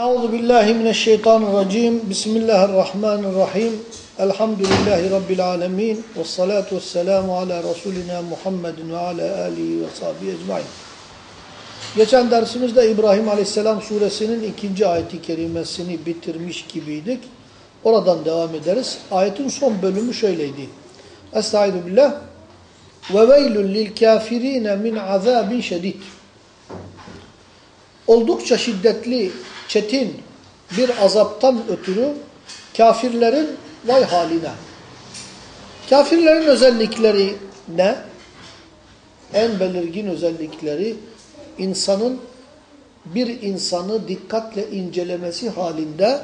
Euzu billahi mineşşeytanirracim. Bismillahirrahmanirrahim. Elhamdülillahi rabbil alamin ve salatu vesselamu ala resulina Muhammedin ve ala alihi ve sahbihi ecmaîn. Geçen dersimizde İbrahim Aleyhisselam suresinin ikinci ayeti kerimesini bitirmiş gibiydik. Oradan devam ederiz. Ayetin son bölümü şöyleydi. Estaizu billah. Ve veylun lil kafirine min azabin şedid. Oldukça şiddetli, çetin bir azaptan ötürü kafirlerin vay haline. Kafirlerin özellikleri ne? En belirgin özellikleri insanın bir insanı dikkatle incelemesi halinde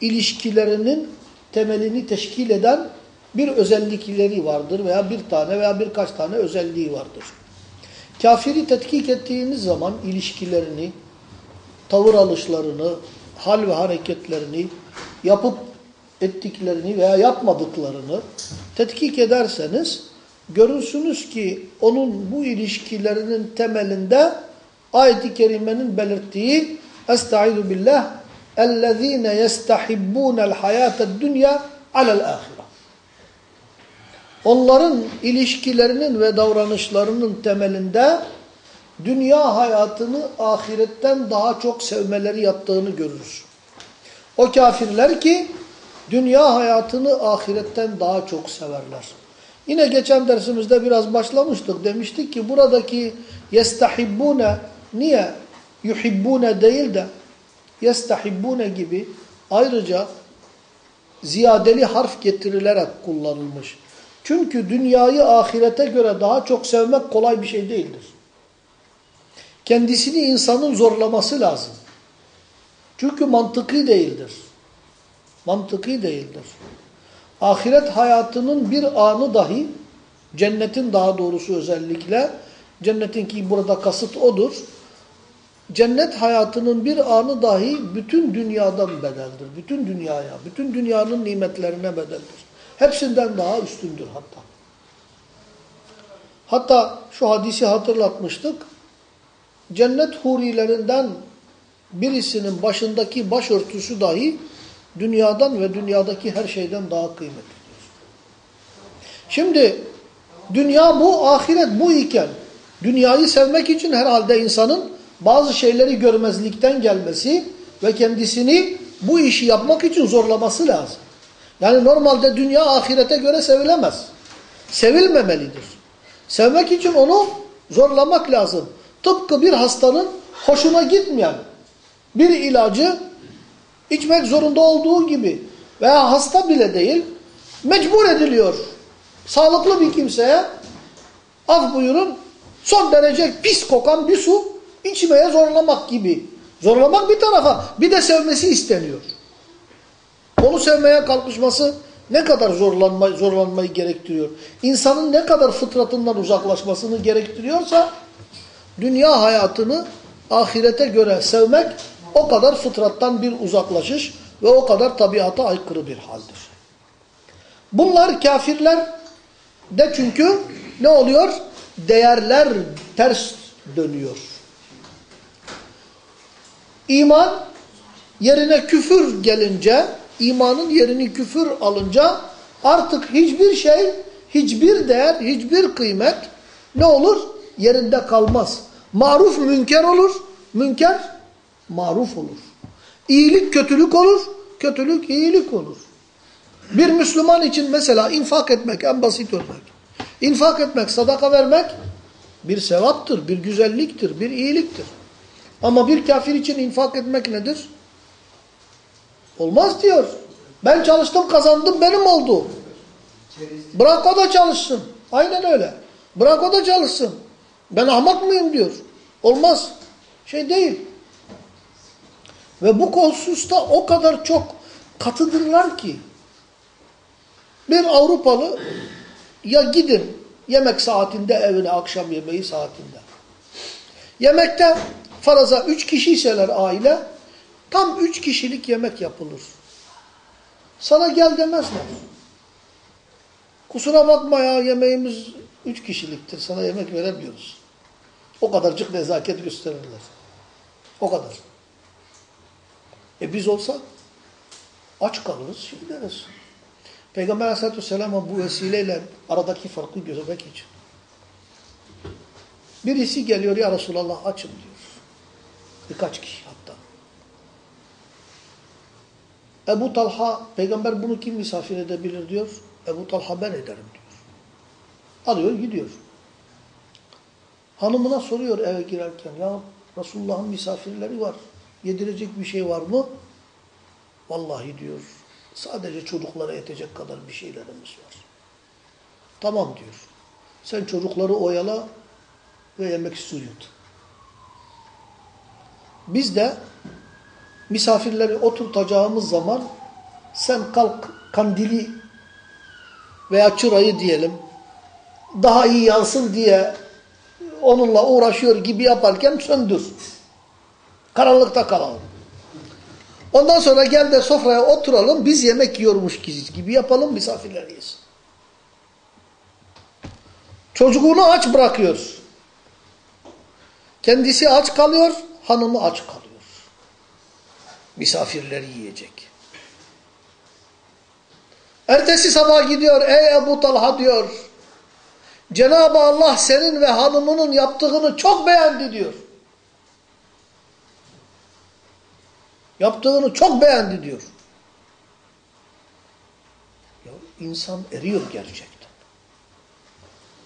ilişkilerinin temelini teşkil eden bir özellikleri vardır veya bir tane veya birkaç tane özelliği vardır. Kafiri tetkik ettiğiniz zaman ilişkilerini, tavır alışlarını, hal ve hareketlerini, yapıp ettiklerini veya yapmadıklarını tetkik ederseniz görürsünüz ki onun bu ilişkilerinin temelinde ayet-i kerimenin belirttiği Estaizu billah اَلَّذ۪ينَ يَسْتَحِبُّونَ الْحَيَاةَ الدُّنْيَا عَلَى الْآخِرَةِ Onların ilişkilerinin ve davranışlarının temelinde dünya hayatını ahiretten daha çok sevmeleri yattığını görürüz. O kafirler ki dünya hayatını ahiretten daha çok severler. Yine geçen dersimizde biraz başlamıştık. Demiştik ki buradaki yestahibbune niye yuhibbune değil de yestahibbune gibi ayrıca ziyadeli harf getirilerek kullanılmış. Çünkü dünyayı ahirete göre daha çok sevmek kolay bir şey değildir. Kendisini insanın zorlaması lazım. Çünkü mantıklı değildir. Mantıklı değildir. Ahiret hayatının bir anı dahi, cennetin daha doğrusu özellikle, cennetin ki burada kasıt odur, cennet hayatının bir anı dahi bütün dünyadan bedeldir. Bütün dünyaya, bütün dünyanın nimetlerine bedeldir. Hepsinden daha üstündür hatta. Hatta şu hadisi hatırlatmıştık. Cennet hurilerinden birisinin başındaki başörtüsü dahi dünyadan ve dünyadaki her şeyden daha kıymetlidir. Şimdi dünya bu, ahiret bu iken dünyayı sevmek için herhalde insanın bazı şeyleri görmezlikten gelmesi ve kendisini bu işi yapmak için zorlaması lazım. Yani normalde dünya ahirete göre sevilemez. Sevilmemelidir. Sevmek için onu zorlamak lazım. Tıpkı bir hastanın hoşuna gitmeyen bir ilacı içmek zorunda olduğu gibi veya hasta bile değil mecbur ediliyor. Sağlıklı bir kimseye af buyurun son derece pis kokan bir su içmeye zorlamak gibi. Zorlamak bir tarafa bir de sevmesi isteniyor. Onu sevmeye kalkışması ne kadar zorlanma, zorlanmayı gerektiriyor. İnsanın ne kadar fıtratından uzaklaşmasını gerektiriyorsa dünya hayatını ahirete göre sevmek o kadar fıtrattan bir uzaklaşış ve o kadar tabiata aykırı bir haldir. Bunlar kafirler de çünkü ne oluyor? Değerler ters dönüyor. İman yerine küfür gelince, imanın yerini küfür alınca artık hiçbir şey, hiçbir değer, hiçbir kıymet ne olur? Yerinde kalmaz. Maruf münker olur, münker maruf olur. İyilik kötülük olur, kötülük iyilik olur. Bir Müslüman için mesela infak etmek en basit örnek. İnfak etmek, sadaka vermek bir sevaptır, bir güzelliktir, bir iyiliktir. Ama bir kafir için infak etmek nedir? Olmaz diyor. Ben çalıştım kazandım benim oldu. Bırak o da çalışsın. Aynen öyle. Bırak o da çalışsın. Ben ahmak mıyım diyor. Olmaz. Şey değil. Ve bu hususta o kadar çok katıdırlar ki bir Avrupalı ya gidin yemek saatinde evine akşam yemeği saatinde. Yemekte faraza üç kişiyseler aile tam üç kişilik yemek yapılır. Sana gel demezler. Kusura bakma ya yemeğimiz üç kişiliktir. Sana yemek veremiyoruz. O kadarcık nezaket gösterirler. O kadar. E biz olsa aç kalırız, şey deriz. Peygamber aleyhissalatü vesselam bu vesileyle aradaki farkı gözlemek için. Birisi geliyor ya Resulallah açım diyor. Birkaç kişi hatta. Ebu Talha, peygamber bunu kim misafir edebilir diyor. Ebu Talha ben ederim diyor. Alıyor gidiyor. Hanımına soruyor eve girerken ya Resulullah'ın misafirleri var. Yedirecek bir şey var mı? Vallahi diyor sadece çocuklara yetecek kadar bir şeylerimiz var. Tamam diyor. Sen çocukları oyala ve yemek su yut. Biz de misafirleri oturtacağımız zaman sen kalk kandili veya çırayı diyelim daha iyi yansın diye onunla uğraşıyor gibi yaparken söndür. Karanlıkta kalalım. Ondan sonra gel de sofraya oturalım biz yemek yiyormuş gibi yapalım misafirler yesin. Çocuğunu aç bırakıyor. Kendisi aç kalıyor, hanımı aç kalıyor. Misafirleri yiyecek. Ertesi sabah gidiyor, ey Ebu Talha diyor. Cenab-ı Allah senin ve hanımının yaptığını çok beğendi diyor. Yaptığını çok beğendi diyor. Ya insan eriyor gerçekten.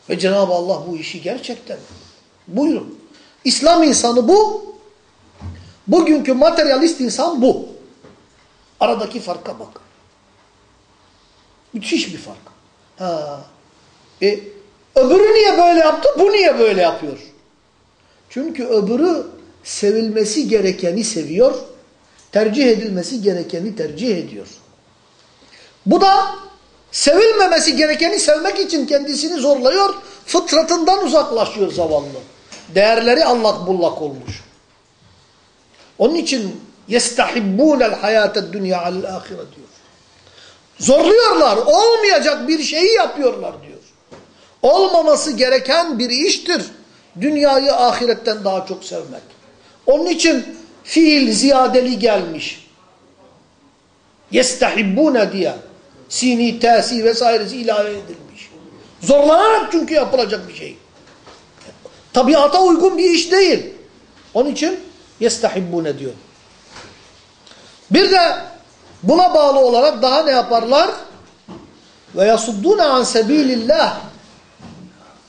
Ve Cenab-ı Allah bu işi gerçekten buyurun. İslam insanı bu. Bugünkü materyalist insan bu. Aradaki farka bak. Müthiş bir fark. Ha. E, öbürü niye böyle yaptı, bu niye böyle yapıyor? Çünkü öbürü sevilmesi gerekeni seviyor, tercih edilmesi gerekeni tercih ediyor. Bu da sevilmemesi gerekeni sevmek için kendisini zorluyor, fıtratından uzaklaşıyor zavallı. Değerleri allak bullak olmuş. Onun için yestahibbûnel hayâted dünya alel ahire diyor. Zorluyorlar. Olmayacak bir şeyi yapıyorlar diyor. Olmaması gereken bir iştir. Dünyayı ahiretten daha çok sevmek. Onun için fiil ziyadeli gelmiş. Yestahibbune diye. Sini, tesi vesairesi ilave edilmiş. Zorlanarak çünkü yapılacak bir şey. Tabiata uygun bir iş değil. Onun için yestahibbune diyor. Bir de buna bağlı olarak daha ne yaparlar? Ve yasuddune an sebilillah.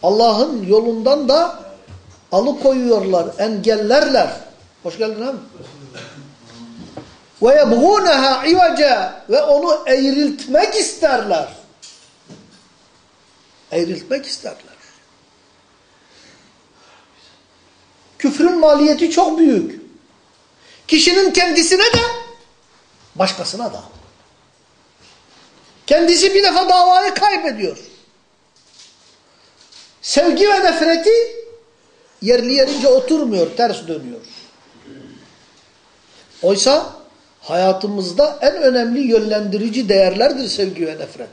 Allah'ın yolundan da alıkoyuyorlar, engellerler. Hoş geldin abi. Ve yebğûneha ivaca ve onu eğriltmek isterler. Eğriltmek isterler. Küfrün maliyeti çok büyük. Kişinin kendisine de başkasına da. Kendisi bir defa davayı kaybediyor. Sevgi ve nefreti yerli yerince oturmuyor, ters dönüyor. Oysa hayatımızda en önemli yönlendirici değerlerdir sevgi ve nefret.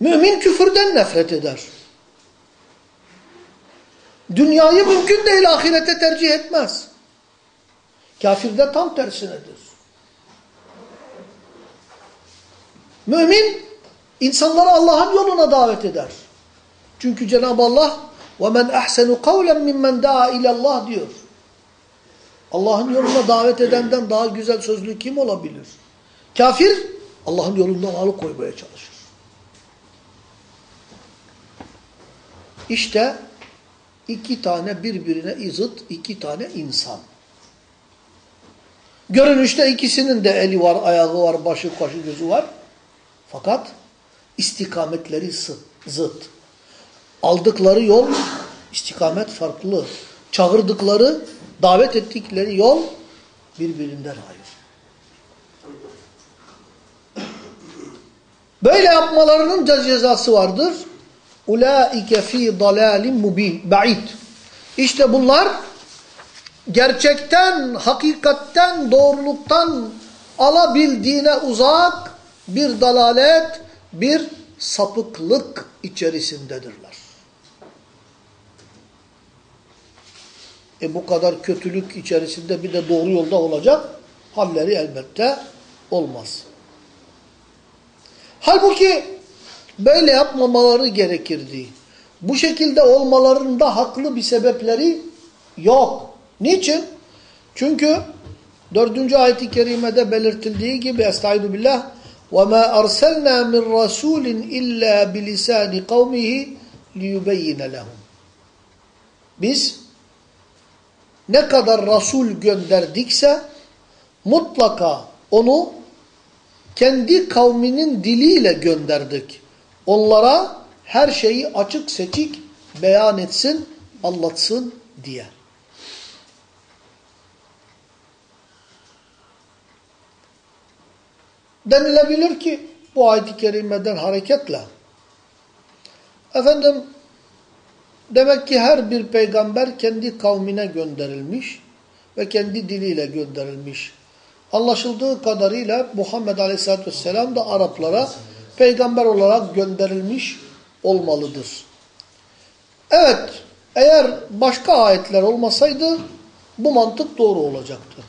Mümin küfürden nefret eder. Dünyayı mümkün değil ahirete tercih etmez. Kafir de tam tersinedir. Mümin insanları Allah'ın yoluna davet eder. Çünkü Cenab-ı Allah وَمَنْ أَحْسَنُ قَوْلًا مِمَّنْ دَعَى اِلَى اللّٰهِ diyor. Allah'ın yoluna davet edenden daha güzel sözlü kim olabilir? Kafir Allah'ın yolundan alıkoymaya çalışır. İşte iki tane birbirine izıt, iki tane insan. Görünüşte ikisinin de eli var, ayağı var, başı, kaşı, gözü var. Fakat istikametleri zıt. Aldıkları yol, istikamet farklı. Çağırdıkları, davet ettikleri yol birbirinden hayır. Böyle yapmalarının cezası vardır. Ulaike fi dalalin mubin, ba'id. İşte bunlar gerçekten, hakikatten, doğruluktan alabildiğine uzak bir dalalet, bir sapıklık içerisindedirler. E bu kadar kötülük içerisinde bir de doğru yolda olacak halleri elbette olmaz. Halbuki böyle yapmamaları gerekirdi. Bu şekilde olmalarında haklı bir sebepleri yok. Niçin? Çünkü dördüncü ayet-i kerimede belirtildiği gibi Estaizu billah وَمَا أَرْسَلْنَا مِنْ رَسُولٍ إِلَّا بِلِسَانِ قَوْمِهِ لِيُبَيِّنَ لَهُمْ Biz ne kadar Resul gönderdikse mutlaka onu kendi kavminin diliyle gönderdik. Onlara her şeyi açık seçik beyan etsin, anlatsın diye. Denilebilir ki bu ayet-i kerimeden hareketle efendim demek ki her bir peygamber kendi kavmine gönderilmiş ve kendi diliyle gönderilmiş. Anlaşıldığı kadarıyla Muhammed Aleyhisselatü Vesselam da Araplara peygamber olarak gönderilmiş olmalıdır. Evet, eğer başka ayetler olmasaydı bu mantık doğru olacaktı.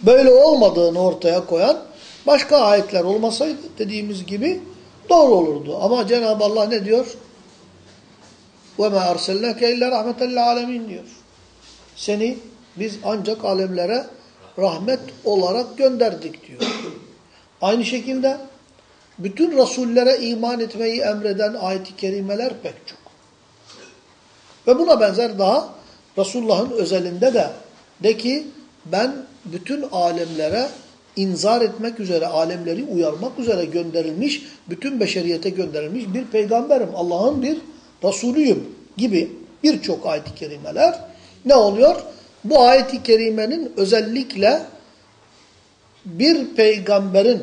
Böyle olmadığını ortaya koyan başka ayetler olmasaydı dediğimiz gibi doğru olurdu. Ama Cenab-ı Allah ne diyor? وَمَا أَرْسَلْنَاكَ اِلَّا رَحْمَةً لِعَالَمِينَ diyor. Seni biz ancak alemlere rahmet olarak gönderdik diyor. Aynı şekilde bütün rasullere iman etmeyi emreden ayet-i kerimeler pek çok. Ve buna benzer daha Resulullah'ın özelinde de de ki ben bütün alemlere inzar etmek üzere, alemleri uyarmak üzere gönderilmiş, bütün beşeriyete gönderilmiş bir peygamberim. Allah'ın bir Resulüyüm gibi birçok ayet-i kerimeler ne oluyor? Bu ayet-i kerimenin özellikle bir peygamberin,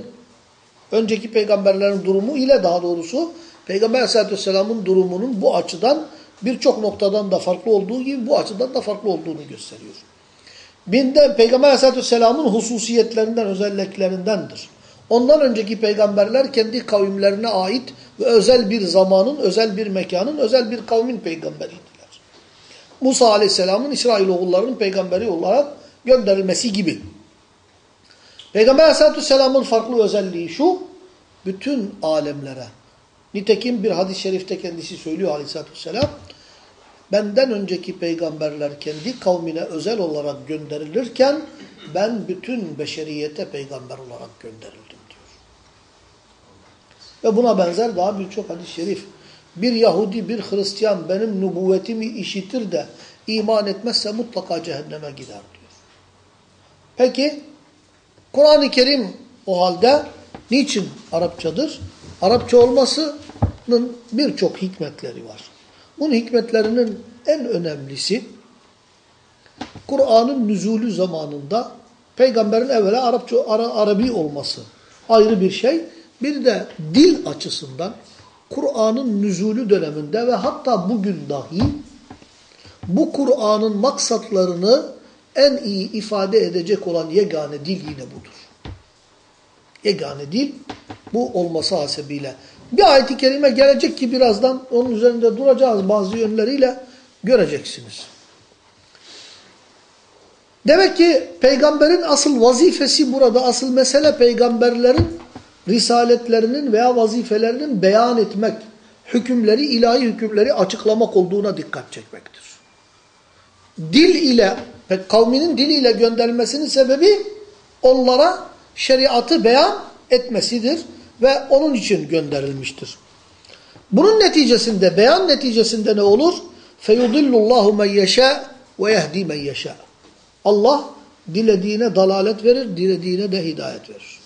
önceki peygamberlerin durumu ile daha doğrusu Peygamber aleyhissalatü vesselamın durumunun bu açıdan birçok noktadan da farklı olduğu gibi bu açıdan da farklı olduğunu gösteriyor. Binde Peygamber aleyhissalatü vesselamın hususiyetlerinden, özelliklerindendir. Ondan önceki peygamberler kendi kavimlerine ait ve özel bir zamanın, özel bir mekanın, özel bir kavmin peygamberiydiler. Musa aleyhisselamın İsrailoğullarının peygamberi olarak gönderilmesi gibi. Peygamber aleyhissalatü vesselamın farklı özelliği şu, bütün alemlere. Nitekim bir hadis-i şerifte kendisi söylüyor aleyhissalatü vesselam, benden önceki peygamberler kendi kavmine özel olarak gönderilirken, ben bütün beşeriyete peygamber olarak gönderildim diyor. Ve buna benzer daha birçok hadis-i şerif. Bir Yahudi, bir Hristiyan benim nübüvvetimi işitir de iman etmezse mutlaka cehenneme gider diyor. Peki, Kur'an-ı Kerim o halde niçin Arapçadır? Arapça olmasının birçok hikmetleri var. Bunun hikmetlerinin en önemlisi, Kur'an'ın nüzulü zamanında peygamberin evvela Arapça, Ara, Arabi olması ayrı bir şey. Bir de dil açısından Kur'an'ın nüzulü döneminde ve hatta bugün dahi bu Kur'an'ın maksatlarını en iyi ifade edecek olan yegane dil yine budur. Yegane dil bu olması hasebiyle. Bir ayet-i kerime gelecek ki birazdan onun üzerinde duracağız bazı yönleriyle göreceksiniz. Demek ki peygamberin asıl vazifesi burada, asıl mesele peygamberlerin risaletlerinin veya vazifelerinin beyan etmek, hükümleri, ilahi hükümleri açıklamak olduğuna dikkat çekmektir. Dil ile, kavminin diliyle gönderilmesinin sebebi onlara şeriatı beyan etmesidir ve onun için gönderilmiştir. Bunun neticesinde, beyan neticesinde ne olur? فَيُضِلُّ اللّٰهُ مَنْ يَشَاءُ وَيَهْدِي مَنْ يَشَاءُ Allah dilediğine dalalet verir, dilediğine de hidayet verir.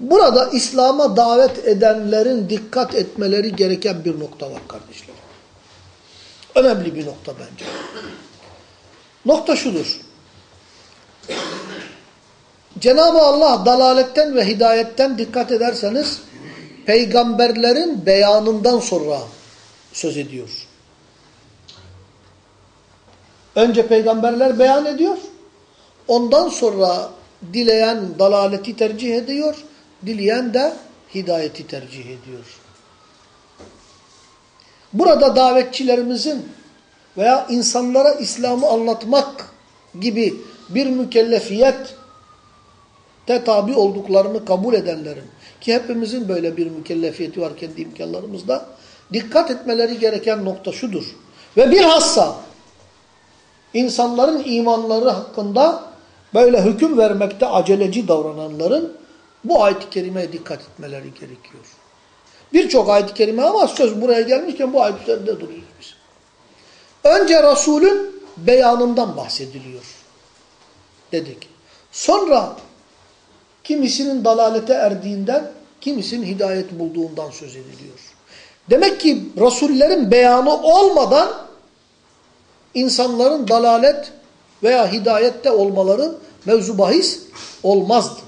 Burada İslam'a davet edenlerin dikkat etmeleri gereken bir nokta var kardeşlerim. Önemli bir nokta bence. Nokta şudur. Cenab-ı Allah dalaletten ve hidayetten dikkat ederseniz peygamberlerin beyanından sonra söz ediyor. Önce peygamberler beyan ediyor. Ondan sonra dileyen dalaleti tercih ediyor. Dileyen de hidayeti tercih ediyor. Burada davetçilerimizin veya insanlara İslam'ı anlatmak gibi bir mükellefiyet te tabi olduklarını kabul edenlerin ki hepimizin böyle bir mükellefiyeti var kendi imkanlarımızda dikkat etmeleri gereken nokta şudur. Ve bilhassa insanların imanları hakkında böyle hüküm vermekte aceleci davrananların bu ayet-i kerimeye dikkat etmeleri gerekiyor. Birçok ayet-i kerime ama söz buraya gelmişken bu ayet üzerinde duruyoruz biz. Önce Resulün beyanından bahsediliyor dedik. Sonra kimisinin dalalete erdiğinden, kimisinin hidayet bulduğundan söz ediliyor. Demek ki Resullerin beyanı olmadan insanların dalalet veya hidayette olmaları mevzu bahis olmazdı.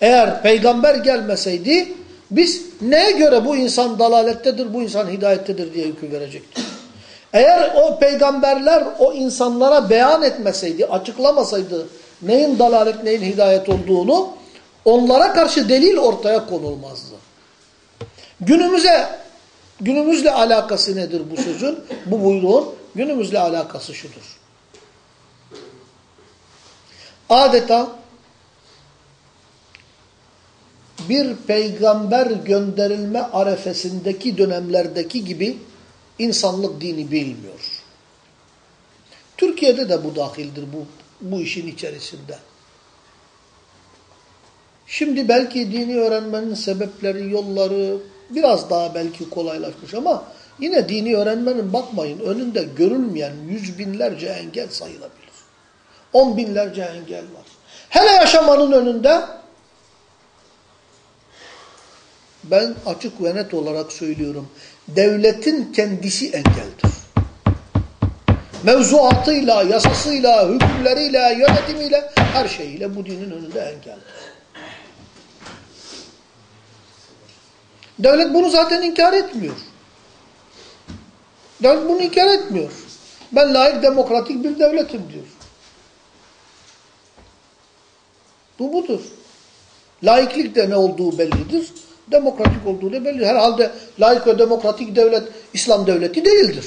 Eğer peygamber gelmeseydi biz neye göre bu insan dalalettedir, bu insan hidayettedir diye hüküm verecektik. Eğer o peygamberler o insanlara beyan etmeseydi, açıklamasaydı neyin dalalet, neyin hidayet olduğunu onlara karşı delil ortaya konulmazdı. Günümüze, günümüzle alakası nedir bu sözün, bu buyruğun? Günümüzle alakası şudur. Adeta bir peygamber gönderilme arefesindeki dönemlerdeki gibi insanlık dini bilmiyor. Türkiye'de de bu dahildir bu, bu işin içerisinde. Şimdi belki dini öğrenmenin sebepleri, yolları biraz daha belki kolaylaşmış ama yine dini öğrenmenin bakmayın önünde görülmeyen yüz binlerce engel sayılabilir. On binlerce engel var. Hele yaşamanın önünde ben açık ve net olarak söylüyorum. Devletin kendisi engeldir. Mevzuatıyla, yasasıyla, hükümleriyle, yönetimiyle, her şeyiyle bu dinin önünde engeldir. Devlet bunu zaten inkar etmiyor. Devlet bunu inkar etmiyor. Ben layık demokratik bir devletim diyor. Bu budur. Laiklik de ne olduğu bellidir. Demokratik olduğu da belli. Herhalde layık ve demokratik devlet İslam devleti değildir.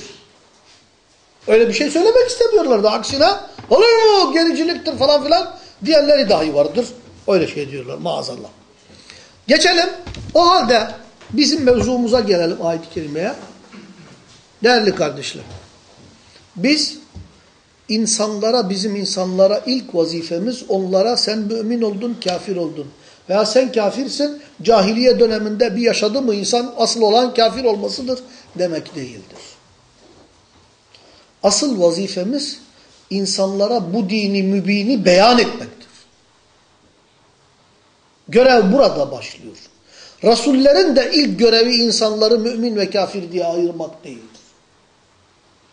Öyle bir şey söylemek istemiyorlar da aksine olur mu gericiliktir falan filan diyenleri dahi vardır. Öyle şey diyorlar maazallah. Geçelim. O halde bizim mevzumuza gelelim ayet-i kerimeye. Değerli kardeşler. Biz insanlara, bizim insanlara ilk vazifemiz onlara sen mümin oldun, kafir oldun. Veya sen kafirsin, cahiliye döneminde bir yaşadı mı insan asıl olan kafir olmasıdır demek değildir. Asıl vazifemiz insanlara bu dini mübini beyan etmektir. Görev burada başlıyor. Resullerin de ilk görevi insanları mümin ve kafir diye ayırmak değildir.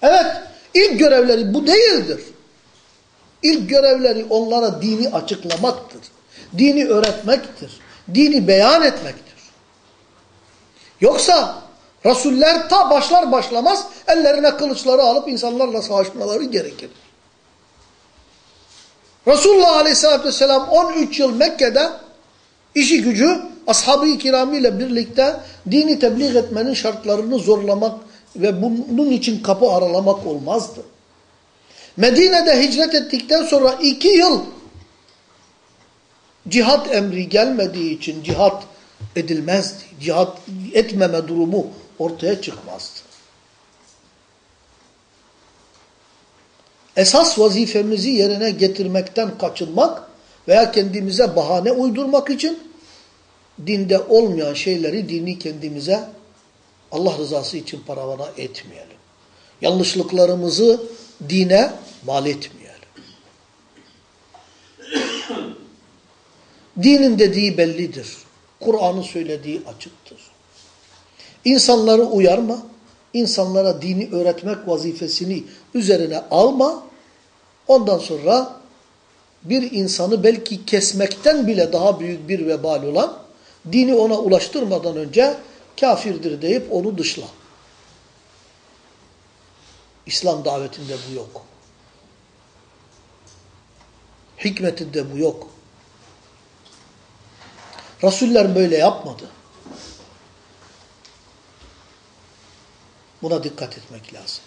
Evet, ilk görevleri bu değildir. İlk görevleri onlara dini açıklamaktır. Dini öğretmektir. Dini beyan etmektir. Yoksa Resuller ta başlar başlamaz ellerine kılıçları alıp insanlarla savaşmaları gerekir. Resulullah Aleyhisselatü Vesselam 13 yıl Mekke'de işi gücü ashab-ı kiramıyla birlikte dini tebliğ etmenin şartlarını zorlamak ve bunun için kapı aralamak olmazdı. Medine'de hicret ettikten sonra iki yıl cihat emri gelmediği için cihat edilmezdi. Cihat etmeme durumu ortaya çıkmazdı. Esas vazifemizi yerine getirmekten kaçınmak veya kendimize bahane uydurmak için dinde olmayan şeyleri dini kendimize Allah rızası için paravana etmeyelim. Yanlışlıklarımızı dine mal etmeyelim. Dinin dediği bellidir. Kur'an'ın söylediği açıktır. İnsanları uyarma, insanlara dini öğretmek vazifesini üzerine alma. Ondan sonra bir insanı belki kesmekten bile daha büyük bir vebal olan dini ona ulaştırmadan önce kafirdir deyip onu dışla. İslam davetinde bu yok. Hikmetinde bu yok. Resuller böyle yapmadı. Buna dikkat etmek lazım.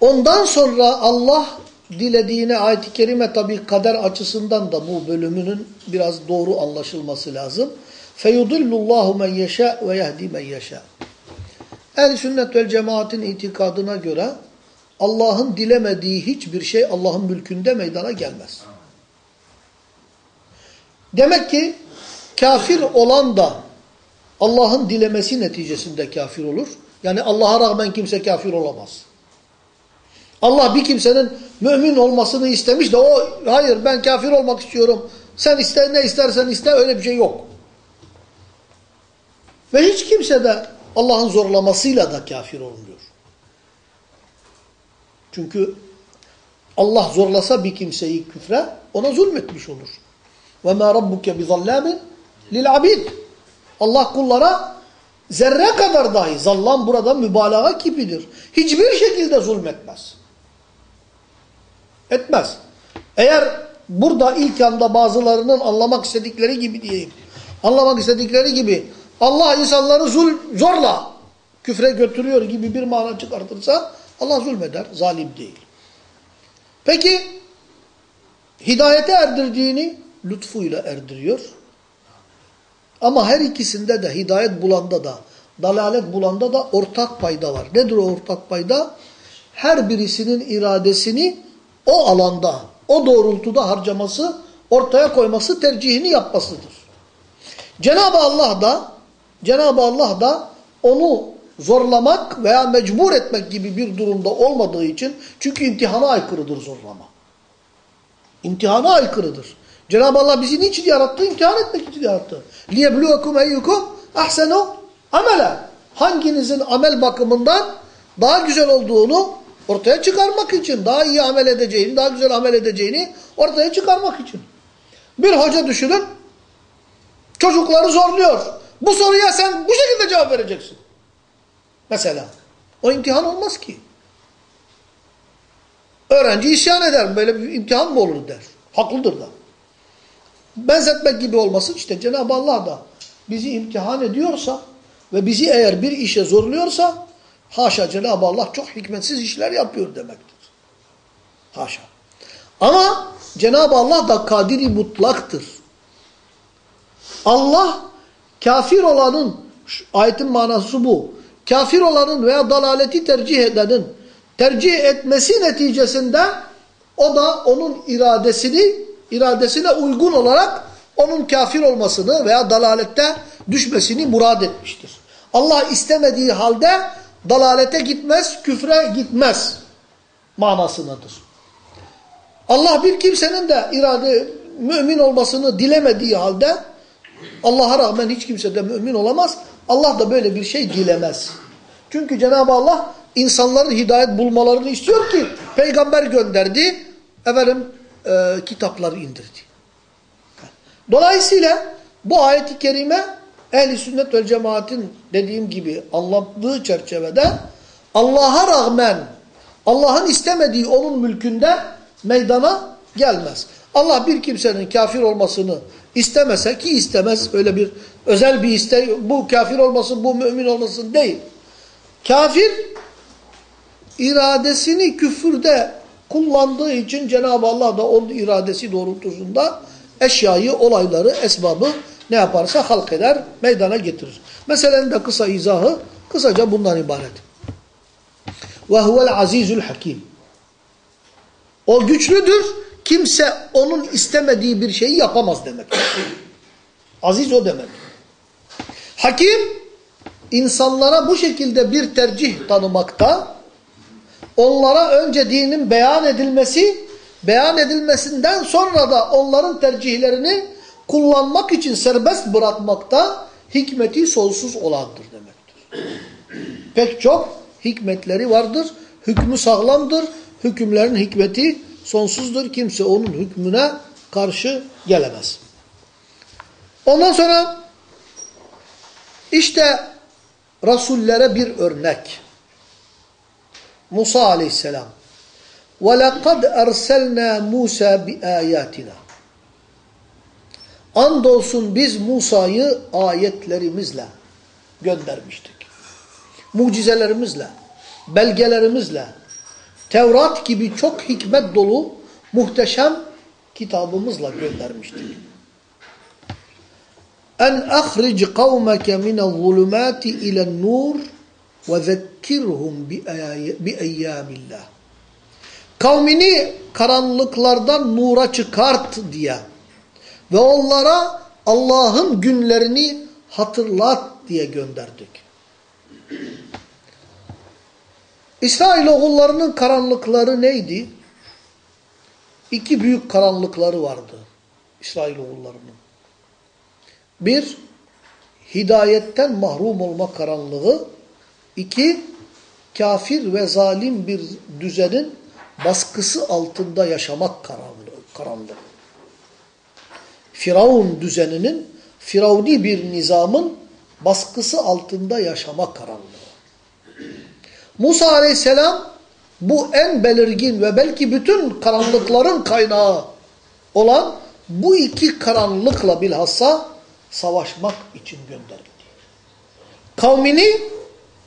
Ondan sonra Allah dilediğine ayet-i kerime tabi kader açısından da bu bölümünün biraz doğru anlaşılması lazım. فَيُضِلُّ اللّٰهُ مَنْ يَشَاءُ وَيَهْدِي مَنْ يَشَاءُ Ehl-i sünnet vel cemaatin itikadına göre Allah'ın dilemediği hiçbir şey Allah'ın mülkünde meydana gelmez. Demek ki kafir olan da Allah'ın dilemesi neticesinde kafir olur. Yani Allah'a rağmen kimse kafir olamaz. Allah bir kimsenin mümin olmasını istemiş de o hayır ben kafir olmak istiyorum. Sen iste ne istersen iste öyle bir şey yok. Ve hiç kimse de Allah'ın zorlamasıyla da kafir olmuyor. Çünkü Allah zorlasa bir kimseyi küfre ona zulmetmiş olur. Ve ma rabbuke bi zallamin lil abid. Allah kullara zerre kadar dahi zallam burada mübalağa kipidir. Hiçbir şekilde zulmetmez. Etmez. Eğer burada ilk anda bazılarının anlamak istedikleri gibi diyeyim. Anlamak istedikleri gibi Allah insanları zul, zorla küfre götürüyor gibi bir mana çıkartırsa Allah zulmeder, zalim değil. Peki hidayete erdirdiğini lütfuyla erdiriyor. Ama her ikisinde de hidayet bulanda da, dalalet bulanda da ortak payda var. Nedir o ortak payda? Her birisinin iradesini o alanda, o doğrultuda harcaması, ortaya koyması, tercihini yapmasıdır. Cenab-ı Allah da Cenab-ı Allah da onu zorlamak veya mecbur etmek gibi bir durumda olmadığı için çünkü imtihana aykırıdır zorlama. İmtihana aykırıdır. Cenab-ı Allah bizi niçin yarattı? İmtihan etmek için yarattı. لِيَبْلُوَكُمْ اَيُّكُمْ اَحْسَنُوا amele. Hanginizin amel bakımından daha güzel olduğunu ortaya çıkarmak için, daha iyi amel edeceğini, daha güzel amel edeceğini ortaya çıkarmak için. Bir hoca düşünün, çocukları zorluyor. Bu soruya sen bu şekilde cevap vereceksin. Mesela. O imtihan olmaz ki. Öğrenci isyan eder. Böyle bir imtihan mı olur der. Haklıdır da. Benzetmek gibi olmasın işte Cenab-ı Allah da bizi imtihan ediyorsa ve bizi eğer bir işe zorluyorsa haşa Cenab-ı Allah çok hikmetsiz işler yapıyor demektir. Haşa. Ama Cenab-ı Allah da kadiri mutlaktır. Allah kafir olanın, ayetin manası bu, kafir olanın veya dalaleti tercih edenin tercih etmesi neticesinde o da onun iradesini, iradesine uygun olarak onun kafir olmasını veya dalalette düşmesini murad etmiştir. Allah istemediği halde dalalete gitmez, küfre gitmez manasındadır. Allah bir kimsenin de irade mümin olmasını dilemediği halde Allah'a rağmen hiç kimse de mümin olamaz. Allah da böyle bir şey dilemez. Çünkü Cenab-ı Allah insanların hidayet bulmalarını istiyor ki peygamber gönderdi, efendim e, kitapları indirdi. Dolayısıyla bu ayeti kerime ehli sünnet vel cemaatin dediğim gibi anlattığı çerçevede Allah'a rağmen Allah'ın istemediği onun mülkünde meydana gelmez. Allah bir kimsenin kafir olmasını istemese ki istemez öyle bir özel bir iste bu kafir olmasın bu mümin olmasın değil. Kafir iradesini küfürde kullandığı için Cenab-ı Allah da onun iradesi doğrultusunda eşyayı, olayları, esbabı ne yaparsa halk eder, meydana getirir. Meselenin de kısa izahı kısaca bundan ibaret. Huvel azizül hakim. O güçlüdür. Kimse onun istemediği bir şeyi yapamaz demek. Aziz o demek. Hakim insanlara bu şekilde bir tercih tanımakta onlara önce dinin beyan edilmesi beyan edilmesinden sonra da onların tercihlerini kullanmak için serbest bırakmakta hikmeti sonsuz olandır demektir. Pek çok hikmetleri vardır. Hükmü sağlamdır. Hükümlerin hikmeti sonsuzdur. Kimse onun hükmüne karşı gelemez. Ondan sonra işte Resullere bir örnek. Musa aleyhisselam. وَلَقَدْ اَرْسَلْنَا مُوسَى بِآيَاتِنَا Andolsun biz Musa'yı ayetlerimizle göndermiştik. Mucizelerimizle, belgelerimizle, Tevrat gibi çok hikmet dolu muhteşem kitabımızla göndermiştik. En ahric kavmeke minel zulümati ilen nur ve zekkirhum bi eyyamillah. Kavmini karanlıklardan nura çıkart diye ve onlara Allah'ın günlerini hatırlat diye gönderdik. İsrail oğullarının karanlıkları neydi? İki büyük karanlıkları vardı İsrail oğullarının. Bir, hidayetten mahrum olma karanlığı. İki, kafir ve zalim bir düzenin baskısı altında yaşamak karanlığı. karanlığı. Firavun düzeninin, firavuni bir nizamın baskısı altında yaşama karanlığı. Musa aleyhisselam bu en belirgin ve belki bütün karanlıkların kaynağı olan bu iki karanlıkla bilhassa savaşmak için gönderildi. Kavmini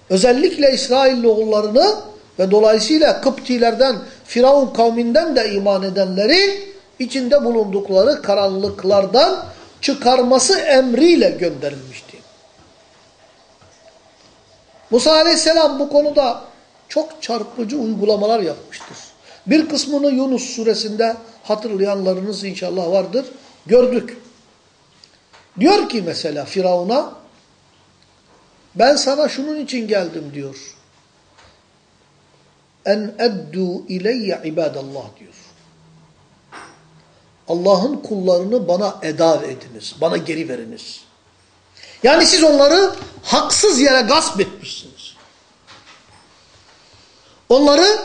özellikle İsrailoğullarını ve dolayısıyla Kıptilerden, Firavun kavminden de iman edenleri içinde bulundukları karanlıklardan çıkarması emriyle gönderilmişti. Musa aleyhisselam bu konuda çok çarpıcı uygulamalar yapmıştır. Bir kısmını Yunus suresinde hatırlayanlarınız inşallah vardır. Gördük. Diyor ki mesela Firavun'a ben sana şunun için geldim diyor. En eddu ileyye ibadallah diyor. Allah'ın kullarını bana eda ediniz. Bana geri veriniz. Yani siz onları haksız yere gasp etmişsiniz. Onları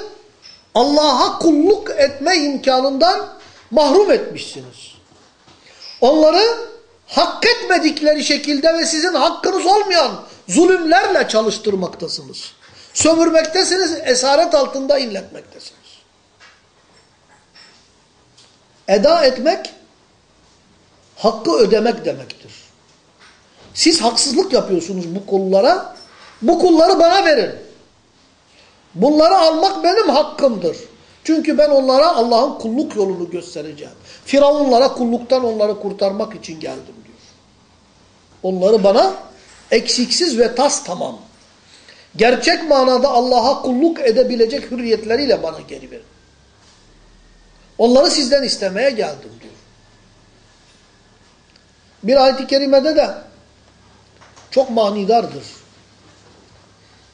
Allah'a kulluk etme imkanından mahrum etmişsiniz. Onları hak etmedikleri şekilde ve sizin hakkınız olmayan zulümlerle çalıştırmaktasınız. Sömürmektesiniz, esaret altında inletmektesiniz. Eda etmek, hakkı ödemek demektir. Siz haksızlık yapıyorsunuz bu kullara. Bu kulları bana verin. Bunları almak benim hakkımdır. Çünkü ben onlara Allah'ın kulluk yolunu göstereceğim. Firavunlara kulluktan onları kurtarmak için geldim diyor. Onları bana eksiksiz ve tas tamam. Gerçek manada Allah'a kulluk edebilecek hürriyetleriyle bana geri verin. Onları sizden istemeye geldim diyor. Bir ayet-i kerimede de çok manidardır.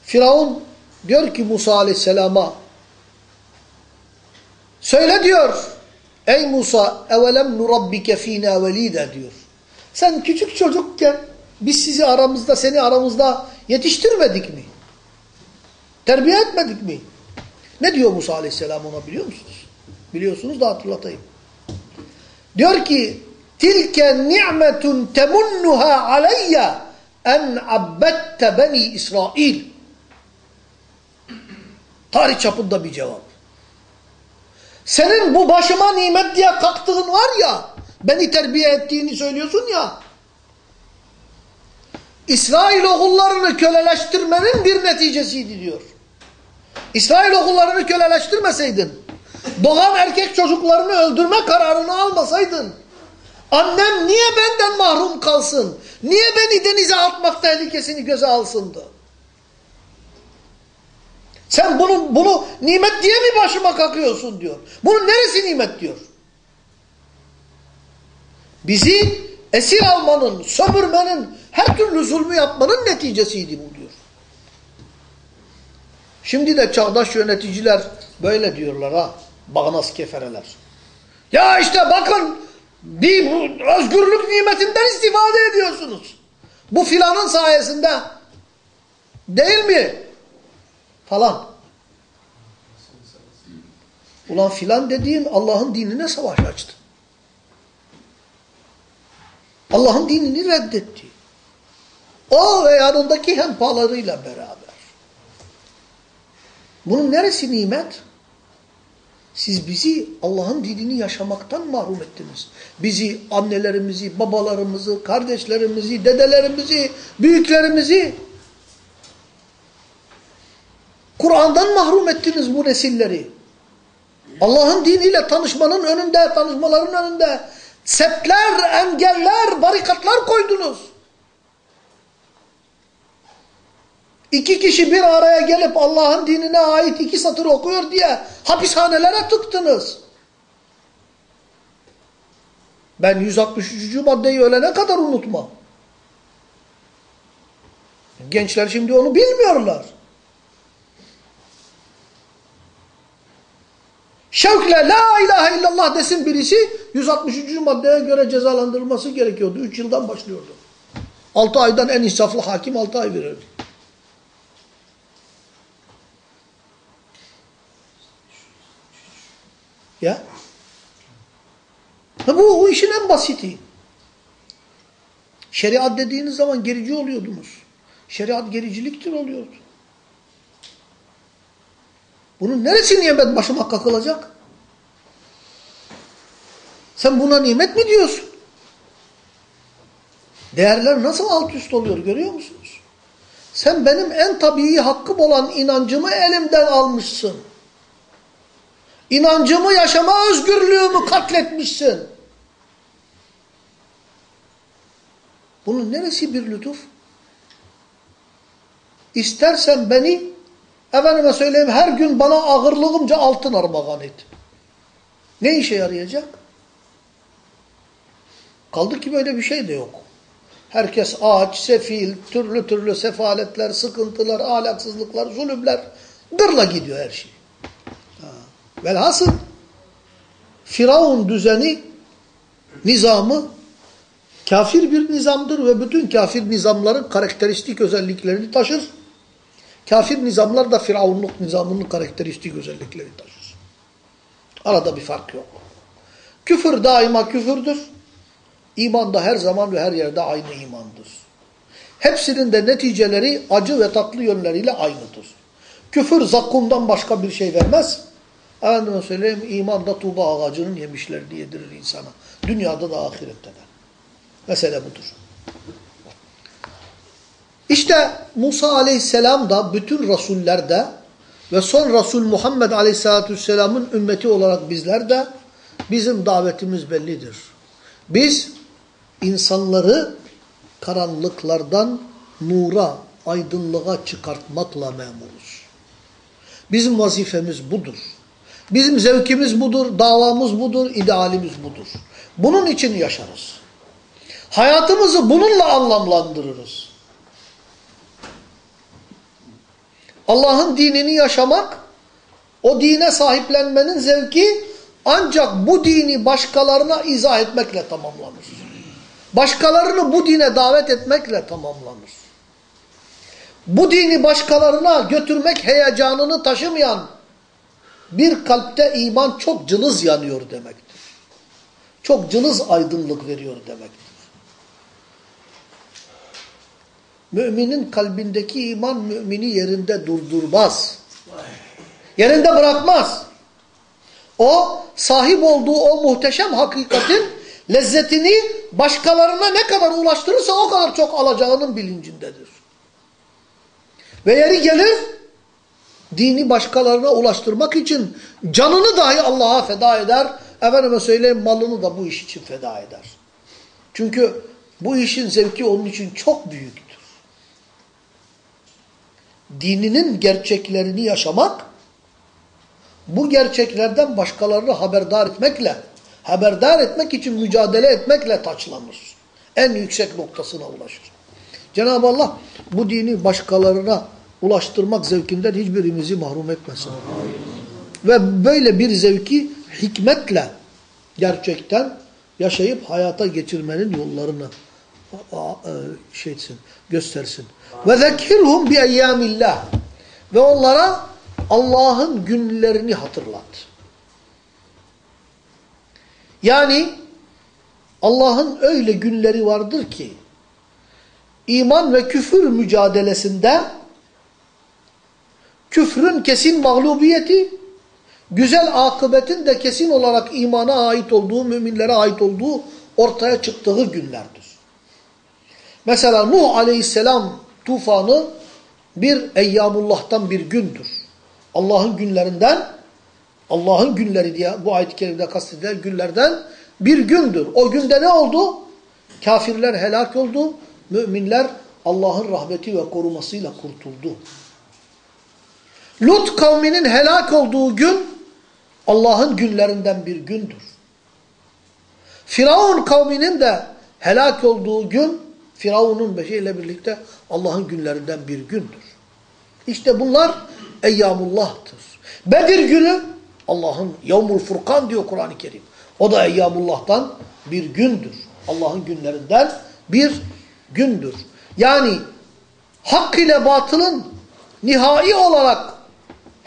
Firavun diyor ki Musa aleyhisselama söyle diyor ey Musa evelem nurabbike fînâ velîde diyor. Sen küçük çocukken biz sizi aramızda seni aramızda yetiştirmedik mi? Terbiye etmedik mi? Ne diyor Musa aleyhisselam ona biliyor musunuz? Biliyorsunuz da hatırlatayım. Diyor ki tilke ni'metun temunnuha aleyye en abbette beni İsrail. Tarih çapında bir cevap. Senin bu başıma nimet diye kalktığın var ya, beni terbiye ettiğini söylüyorsun ya, İsrail oğullarını köleleştirmenin bir neticesiydi diyor. İsrail oğullarını köleleştirmeseydin, doğan erkek çocuklarını öldürme kararını almasaydın, annem niye benden mahrum kalsın? Niye beni denize atmak tehlikesini göze alsındı? Sen bunu, bunu nimet diye mi başıma kakıyorsun diyor. Bunun neresi nimet diyor. Bizi esir almanın, sömürmenin, her türlü zulmü yapmanın neticesiydi bu diyor. Şimdi de çağdaş yöneticiler böyle diyorlar ha. Bağnaz kefereler. Ya işte bakın bir özgürlük nimetinden istifade ediyorsunuz. Bu filanın sayesinde. Değil mi? Falan. Ulan filan dediğin Allah'ın dinine savaş açtı. Allah'ın dinini reddetti. O ve yanındaki hempalarıyla beraber. Bunun neresi nimet? Siz bizi Allah'ın dinini yaşamaktan mahrum ettiniz. Bizi, annelerimizi, babalarımızı, kardeşlerimizi, dedelerimizi, büyüklerimizi Kur'an'dan mahrum ettiniz bu nesilleri. Allah'ın diniyle tanışmanın önünde, tanışmaların önünde setler, engeller, barikatlar koydunuz. İki kişi bir araya gelip Allah'ın dinine ait iki satır okuyor diye hapishanelere tıktınız. Ben 163. maddeyi ölene kadar unutmam. Gençler şimdi onu bilmiyorlar. Şevkle la ilahe illallah desin birisi 163. maddeye göre cezalandırılması gerekiyordu. 3 yıldan başlıyordu. 6 aydan en insaflı hakim 6 ay verirdi. Ya. Ha bu o işin en basiti. Şeriat dediğiniz zaman gerici oluyordunuz. Şeriat gericiliktir oluyordu. Bunun neresi nimet başıma kakılacak? Sen buna nimet mi diyorsun? Değerler nasıl alt üst oluyor görüyor musunuz? Sen benim en tabii hakkım olan inancımı elimden almışsın. İnancımı yaşama özgürlüğümü katletmişsin. Bunun neresi bir lütuf? İstersen beni efendime söyleyeyim her gün bana ağırlığımca altın armağan et. Ne işe yarayacak? Kaldı ki böyle bir şey de yok. Herkes ağaç, sefil, türlü türlü sefaletler, sıkıntılar, ahlaksızlıklar, zulümler dırla gidiyor her şey. Velhasıl Firavun düzeni, nizamı kafir bir nizamdır ve bütün kafir nizamların karakteristik özelliklerini taşır. Kafir nizamlar da Firavunluk nizamının karakteristik özelliklerini taşır. Arada bir fark yok. Küfür daima küfürdür. İman da her zaman ve her yerde aynı imandır. Hepsinin de neticeleri acı ve tatlı yönleriyle aynıdır. Küfür zakkumdan başka bir şey vermez. Efendime söyleyeyim iman da tuğba ağacının yemişlerini yedirir insana. Dünyada da ahirette de. Mesele budur. İşte Musa aleyhisselam da bütün rasullerde ve son Resul Muhammed aleyhissalatü vesselamın ümmeti olarak bizler de bizim davetimiz bellidir. Biz insanları karanlıklardan nura, aydınlığa çıkartmakla memuruz. Bizim vazifemiz budur. Bizim zevkimiz budur, davamız budur, idealimiz budur. Bunun için yaşarız. Hayatımızı bununla anlamlandırırız. Allah'ın dinini yaşamak, o dine sahiplenmenin zevki ancak bu dini başkalarına izah etmekle tamamlanır. Başkalarını bu dine davet etmekle tamamlanır. Bu dini başkalarına götürmek heyecanını taşımayan bir kalpte iman çok cılız yanıyor demektir. Çok cılız aydınlık veriyor demektir. Müminin kalbindeki iman mümini yerinde durdurmaz. Yerinde bırakmaz. O sahip olduğu o muhteşem hakikatin lezzetini başkalarına ne kadar ulaştırırsa o kadar çok alacağının bilincindedir. Ve yeri gelir dini başkalarına ulaştırmak için canını dahi Allah'a feda eder. Efendime söyleyeyim malını da bu iş için feda eder. Çünkü bu işin zevki onun için çok büyüktür. Dininin gerçeklerini yaşamak, bu gerçeklerden başkalarını haberdar etmekle, haberdar etmek için mücadele etmekle taçlanır. En yüksek noktasına ulaşır. Cenab-ı Allah bu dini başkalarına ulaştırmak zevkinden hiçbirimizi mahrum etmesin. Ve böyle bir zevki hikmetle gerçekten yaşayıp hayata geçirmenin yollarını şey etsin, göstersin. Ve zekirhum bi eyyamillah. Ve onlara Allah'ın günlerini hatırlat. Yani Allah'ın öyle günleri vardır ki iman ve küfür mücadelesinde küfrün kesin mağlubiyeti, güzel akıbetin de kesin olarak imana ait olduğu, müminlere ait olduğu ortaya çıktığı günlerdir. Mesela Nuh aleyhisselam tufanı bir eyyamullah'tan bir gündür. Allah'ın günlerinden, Allah'ın günleri diye bu ayet-i kerimede kastedilen günlerden bir gündür. O günde ne oldu? Kafirler helak oldu. Müminler Allah'ın rahmeti ve korumasıyla kurtuldu. Lut kavminin helak olduğu gün Allah'ın günlerinden bir gündür. Firavun kavminin de helak olduğu gün Firavun'un beşiyle birlikte Allah'ın günlerinden bir gündür. İşte bunlar Eyyamullah'tır. Bedir günü Allah'ın Yevmul Furkan diyor Kur'an-ı Kerim. O da Eyyamullah'tan bir gündür. Allah'ın günlerinden bir gündür. Yani hak ile batılın nihai olarak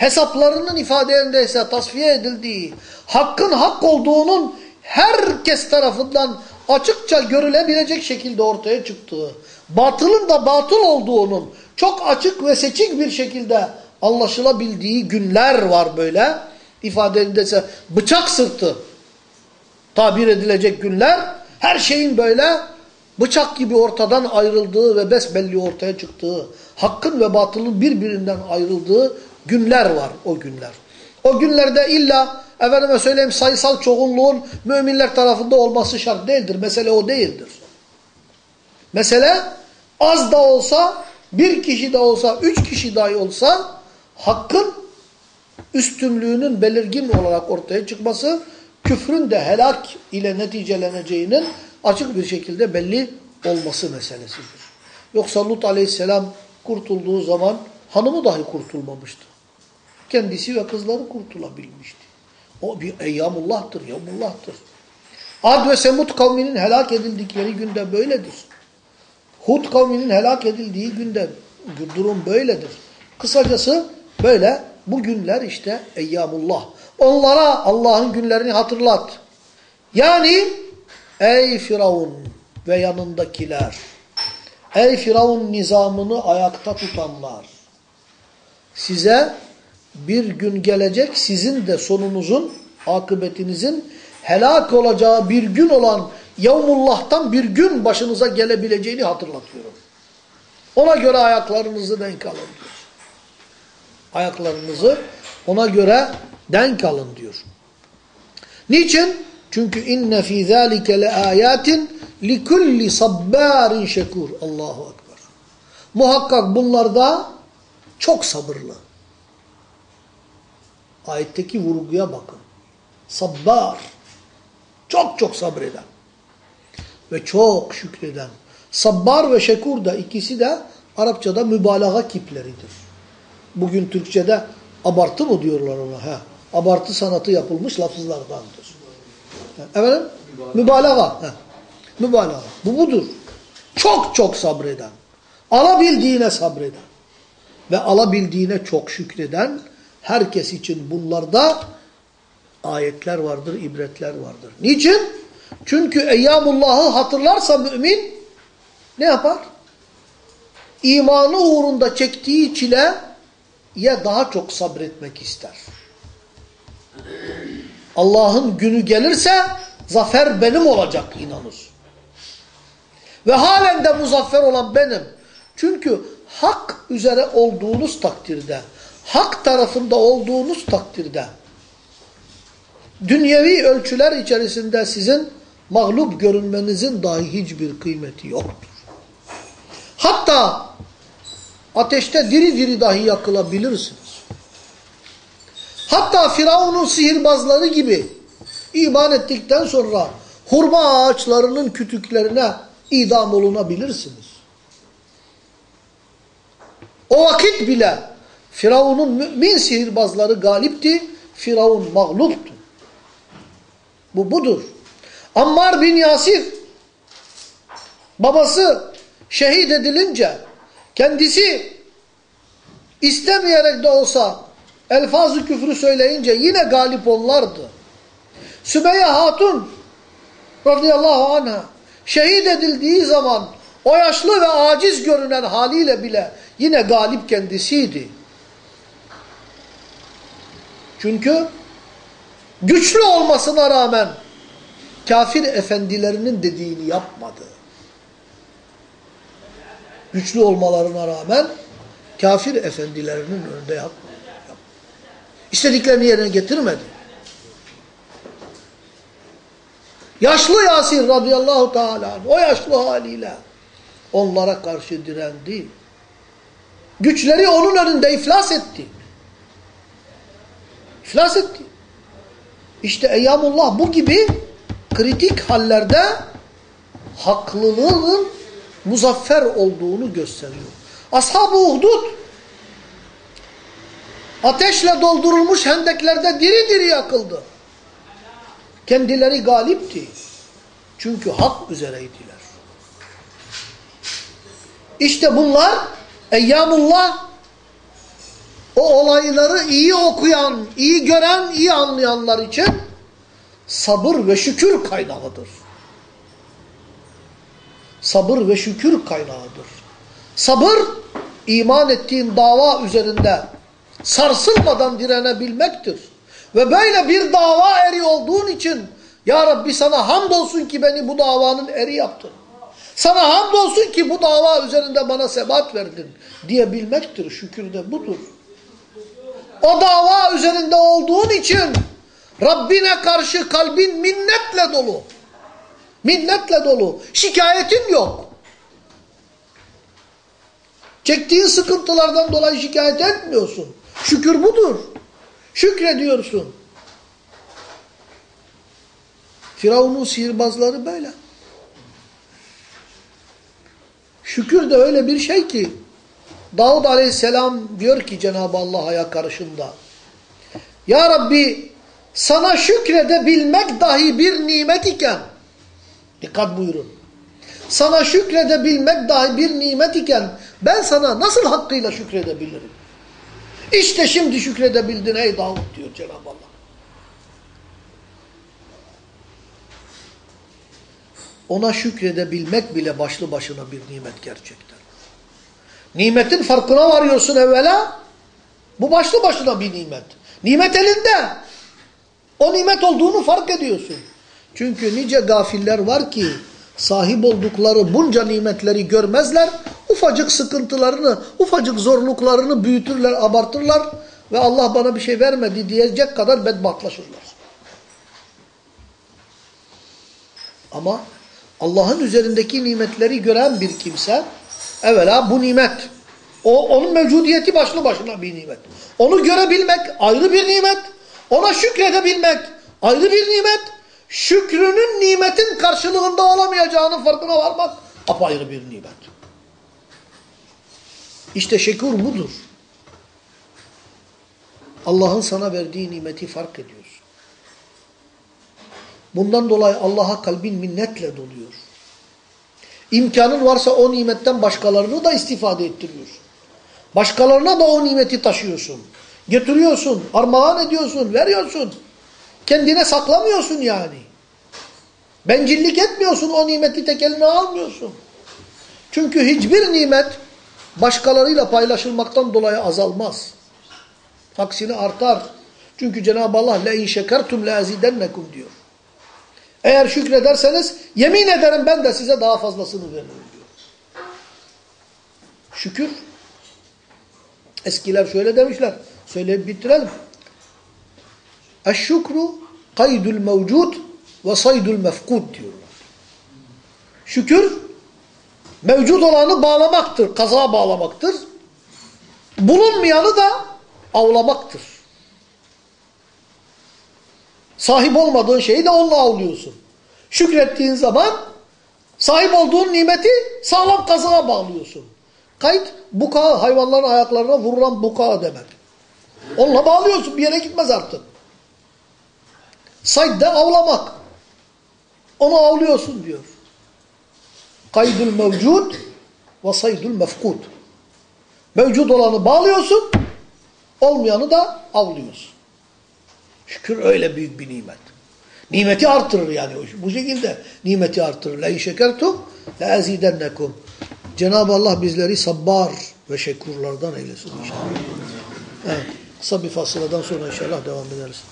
hesaplarının ifadelerindeyse tasfiye edildiği, hakkın hak olduğunun herkes tarafından açıkça görülebilecek şekilde ortaya çıktığı, batılın da batıl olduğunun çok açık ve seçik bir şekilde anlaşılabildiği günler var böyle. İfadelerindeyse bıçak sırtı tabir edilecek günler, her şeyin böyle bıçak gibi ortadan ayrıldığı ve besbelli ortaya çıktığı, hakkın ve batılın birbirinden ayrıldığı günler var o günler. O günlerde illa efendime söyleyeyim sayısal çoğunluğun müminler tarafında olması şart değildir. Mesele o değildir. Mesele az da olsa, bir kişi de olsa, üç kişi dahi olsa hakkın üstünlüğünün belirgin olarak ortaya çıkması, küfrün de helak ile neticeleneceğinin açık bir şekilde belli olması meselesidir. Yoksa Lut aleyhisselam kurtulduğu zaman hanımı dahi kurtulmamıştı. Kendisi ve kızları kurtulabilmişti. O bir eyyamullah'tır, yevmullah'tır. Ad ve Semud kavminin helak edildikleri günde böyledir. Hud kavminin helak edildiği günde durum böyledir. Kısacası böyle bu günler işte eyyamullah. Onlara Allah'ın günlerini hatırlat. Yani ey Firavun ve yanındakiler, ey Firavun nizamını ayakta tutanlar, size bir gün gelecek sizin de sonunuzun, akıbetinizin helak olacağı bir gün olan Yevmullah'tan bir gün başınıza gelebileceğini hatırlatıyorum. Ona göre ayaklarınızı denk alın diyor. Ayaklarınızı ona göre denk alın diyor. Niçin? Çünkü inne fî zâlike le âyâtin likulli sabbârin şekur. Allahu Ekber. Muhakkak bunlarda çok sabırlı. Ayetteki vurguya bakın. Sabbar. Çok çok sabreden. Ve çok şükreden. Sabbar ve şekur da ikisi de Arapçada mübalağa kipleridir. Bugün Türkçe'de abartı mı diyorlar ona? He. Abartı sanatı yapılmış lafızlardandır. Efendim? Mübalağa. He. Mübalağa. Bu budur. Çok çok sabreden. Alabildiğine sabreden. Ve alabildiğine çok şükreden herkes için bunlarda ayetler vardır, ibretler vardır. Niçin? Çünkü Eyyamullah'ı hatırlarsa mümin ne yapar? İmanı uğrunda çektiği çileye daha çok sabretmek ister. Allah'ın günü gelirse zafer benim olacak inanır. Ve halen de muzaffer olan benim. Çünkü hak üzere olduğunuz takdirde, hak tarafında olduğunuz takdirde, dünyevi ölçüler içerisinde sizin mağlup görünmenizin dahi hiçbir kıymeti yoktur. Hatta ateşte diri diri dahi yakılabilirsiniz. Hatta Firavun'un sihirbazları gibi iman ettikten sonra hurma ağaçlarının kütüklerine idam olunabilirsiniz. O vakit bile Firavun'un mümin sihirbazları galipti, Firavun mağluptu. Bu budur. Ammar bin Yasir babası şehit edilince kendisi istemeyerek de olsa elfazı küfrü söyleyince yine galip onlardı. Sümeyye Hatun radıyallahu anha şehit edildiği zaman o yaşlı ve aciz görünen haliyle bile yine galip kendisiydi. Çünkü güçlü olmasına rağmen kafir efendilerinin dediğini yapmadı. Güçlü olmalarına rağmen kafir efendilerinin önünde yapmadı. İstediklerini yerine getirmedi. Yaşlı Yasir radıyallahu teala o yaşlı haliyle onlara karşı direndi. Güçleri onun önünde iflas etti. İflas etti. İşte Eyyamullah bu gibi kritik hallerde haklılığın muzaffer olduğunu gösteriyor. Ashab-ı Uhdud ateşle doldurulmuş hendeklerde diri diri yakıldı. Kendileri galipti. Çünkü hak üzereydiler. İşte bunlar Eyyamullah o olayları iyi okuyan, iyi gören, iyi anlayanlar için sabır ve şükür kaynağıdır. Sabır ve şükür kaynağıdır. Sabır, iman ettiğin dava üzerinde sarsılmadan direnebilmektir. Ve böyle bir dava eri olduğun için Ya Rabbi sana hamdolsun ki beni bu davanın eri yaptın. Sana hamdolsun ki bu dava üzerinde bana sebat verdin diyebilmektir. Şükür de budur. O dava üzerinde olduğun için Rabbine karşı kalbin minnetle dolu. Minnetle dolu. Şikayetin yok. Çektiğin sıkıntılardan dolayı şikayet etmiyorsun. Şükür budur. Şükrediyorsun. Firavun'un sihirbazları böyle. Şükür de öyle bir şey ki Davud aleyhisselam diyor ki Cenab-ı Allah'a karşında Ya Rabbi sana şükredebilmek dahi bir nimet iken dikkat buyurun sana şükredebilmek dahi bir nimet iken ben sana nasıl hakkıyla şükredebilirim? İşte şimdi şükredebildin ey Davud diyor Cenab-ı Allah. Ona şükredebilmek bile başlı başına bir nimet gerçekten. Nimetin farkına varıyorsun evvela. Bu başlı başına bir nimet. Nimet elinde. O nimet olduğunu fark ediyorsun. Çünkü nice gafiller var ki sahip oldukları bunca nimetleri görmezler. Ufacık sıkıntılarını, ufacık zorluklarını büyütürler, abartırlar ve Allah bana bir şey vermedi diyecek kadar bedbahtlaşırlar. Ama Allah'ın üzerindeki nimetleri gören bir kimse evvela bu nimet. O, onun mevcudiyeti başlı başına bir nimet. Onu görebilmek ayrı bir nimet. Ona şükredebilmek ayrı bir nimet. Şükrünün nimetin karşılığında olamayacağının farkına varmak apayrı bir nimet. İşte şekur budur. Allah'ın sana verdiği nimeti fark ediyorsun. Bundan dolayı Allah'a kalbin minnetle doluyor. İmkanın varsa o nimetten başkalarını da istifade ettiriyor. Başkalarına da o nimeti taşıyorsun. Getiriyorsun, armağan ediyorsun, veriyorsun. Kendine saklamıyorsun yani. Bencillik etmiyorsun, o nimeti tek eline almıyorsun. Çünkü hiçbir nimet başkalarıyla paylaşılmaktan dolayı azalmaz. Aksine artar. Çünkü Cenab-ı Allah le in şekertum le azidennekum diyor. Eğer şükrederseniz yemin ederim ben de size daha fazlasını veririm diyor. Şükür. Eskiler şöyle demişler. Söyleyip bitirelim. Eşşükru kaydül mevcud ve saydül mefkud diyorlar. Şükür mevcut olanı bağlamaktır. Kaza bağlamaktır. Bulunmayanı da avlamaktır. Sahip olmadığın şeyi de onunla avlıyorsun. Şükrettiğin zaman sahip olduğun nimeti sağlam kazığa bağlıyorsun. Kayıt buka hayvanların ayaklarına vurulan buka demek. Onunla bağlıyorsun bir yere gitmez artık. Sayd de avlamak. Onu avlıyorsun diyor. Kaydül mevcud ve saydül mefkud. Mevcut olanı bağlıyorsun, olmayanı da avlıyorsun. Şükür öyle büyük bir nimet. Nimeti artırır yani. Bu şekilde nimeti artırır. Şekertum la azidennekum. Cenab-ı Allah bizleri sabbar ve şekurlardan eylesin inşallah. Evet. Kısa bir fasıladan sonra inşallah devam ederiz.